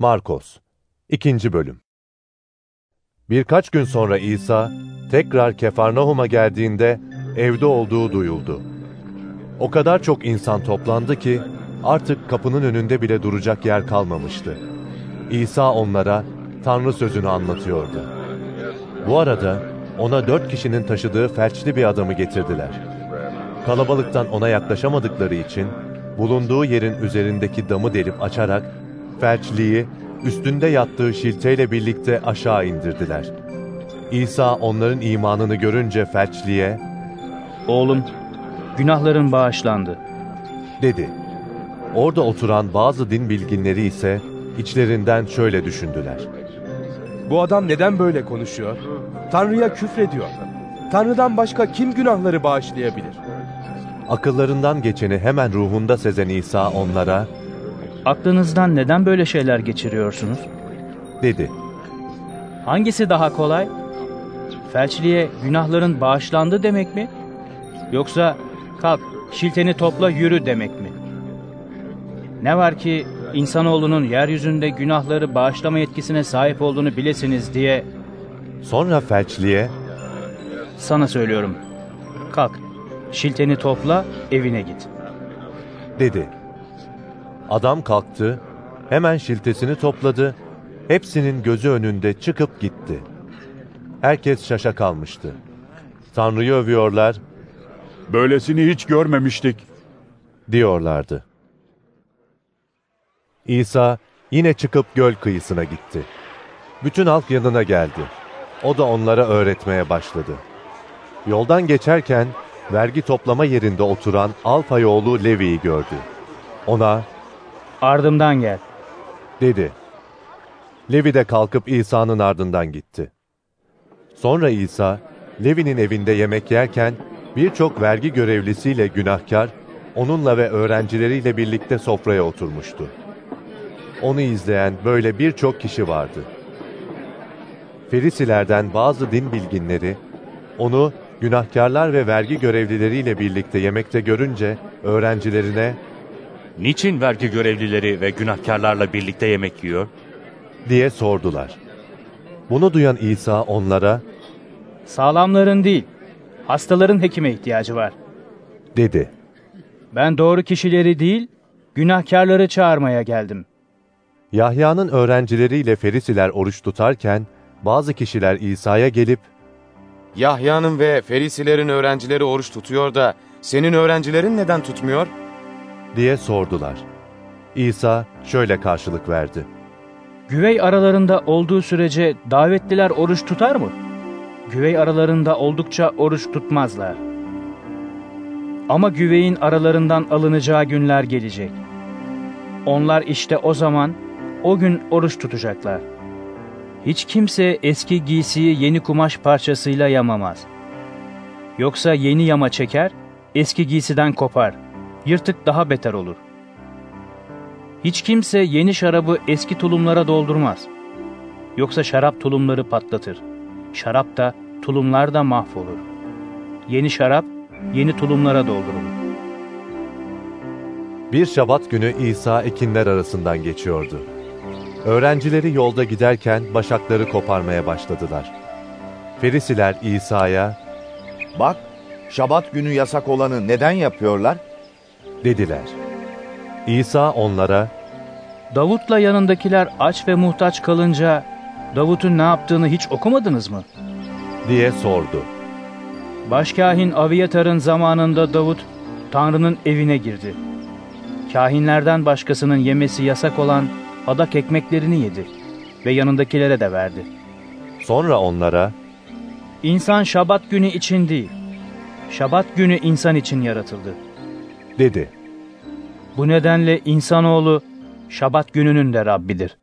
Markos 2. Bölüm Birkaç gün sonra İsa tekrar Kefarnahum'a geldiğinde evde olduğu duyuldu. O kadar çok insan toplandı ki artık kapının önünde bile duracak yer kalmamıştı. İsa onlara Tanrı sözünü anlatıyordu. Bu arada ona dört kişinin taşıdığı felçli bir adamı getirdiler. Kalabalıktan ona yaklaşamadıkları için bulunduğu yerin üzerindeki damı delip açarak felçliyi üstünde yattığı şilteyle birlikte aşağı indirdiler. İsa onların imanını görünce felçliye, Oğlum, günahların bağışlandı. dedi. Orada oturan bazı din bilginleri ise içlerinden şöyle düşündüler. Bu adam neden böyle konuşuyor? Tanrı'ya küfrediyor. Tanrı'dan başka kim günahları bağışlayabilir? Akıllarından geçeni hemen ruhunda sezen İsa onlara, Aklınızdan neden böyle şeyler geçiriyorsunuz? dedi. Hangisi daha kolay? Felçliye günahların bağışlandı demek mi? Yoksa kalk şilteni topla yürü demek mi? Ne var ki insanoğlunun yeryüzünde günahları bağışlama yetkisine sahip olduğunu bilesiniz diye Sonra felçliye, sana söylüyorum. Kalk şilteni topla evine git. dedi. Adam kalktı, hemen şiltesini topladı, hepsinin gözü önünde çıkıp gitti. Herkes şaşa kalmıştı. Tanrı'yı övüyorlar, Böylesini hiç görmemiştik. diyorlardı. İsa yine çıkıp göl kıyısına gitti. Bütün halk yanına geldi. O da onlara öğretmeye başladı. Yoldan geçerken vergi toplama yerinde oturan Alfay oğlu Levi'yi gördü. Ona Ardımdan gel. dedi. Levi de kalkıp İsa'nın ardından gitti. Sonra İsa, Levi'nin evinde yemek yerken birçok vergi görevlisiyle günahkar, onunla ve öğrencileriyle birlikte sofraya oturmuştu. Onu izleyen böyle birçok kişi vardı. Ferisilerden bazı din bilginleri, onu günahkarlar ve vergi görevlileriyle birlikte yemekte görünce öğrencilerine Niçin vergi görevlileri ve günahkarlarla birlikte yemek yiyor? diye sordular. Bunu duyan İsa onlara Sağlamların değil, hastaların hekime ihtiyacı var. dedi. Ben doğru kişileri değil, günahkarları çağırmaya geldim. Yahya'nın öğrencileriyle Ferisiler oruç tutarken bazı kişiler İsa'ya gelip Yahya'nın ve Ferisilerin öğrencileri oruç tutuyor da senin öğrencilerin neden tutmuyor? Diye sordular. İsa şöyle karşılık verdi. Güvey aralarında olduğu sürece davetliler oruç tutar mı? Güvey aralarında oldukça oruç tutmazlar. Ama güveyin aralarından alınacağı günler gelecek. Onlar işte o zaman, o gün oruç tutacaklar. Hiç kimse eski giysiyi yeni kumaş parçasıyla yamamaz. Yoksa yeni yama çeker, eski giysiden kopar. Yırtık daha beter olur. Hiç kimse yeni şarabı eski tulumlara doldurmaz. Yoksa şarap tulumları patlatır. Şarap da tulumlar da mahvolur. Yeni şarap yeni tulumlara doldurulur. Bir şabat günü İsa ekinler arasından geçiyordu. Öğrencileri yolda giderken başakları koparmaya başladılar. Ferisiler İsa'ya Bak, şabat günü yasak olanı neden yapıyorlar? Dediler. İsa onlara Davut'la yanındakiler aç ve muhtaç kalınca Davut'un ne yaptığını hiç okumadınız mı? diye sordu. Başkahin Aviyatar'ın zamanında Davut Tanrı'nın evine girdi. Kahinlerden başkasının yemesi yasak olan adak ekmeklerini yedi ve yanındakilere de verdi. Sonra onlara İnsan şabat günü için değil, şabat günü insan için yaratıldı. Dedi. Bu nedenle insanoğlu şabat gününün de Rabbidir.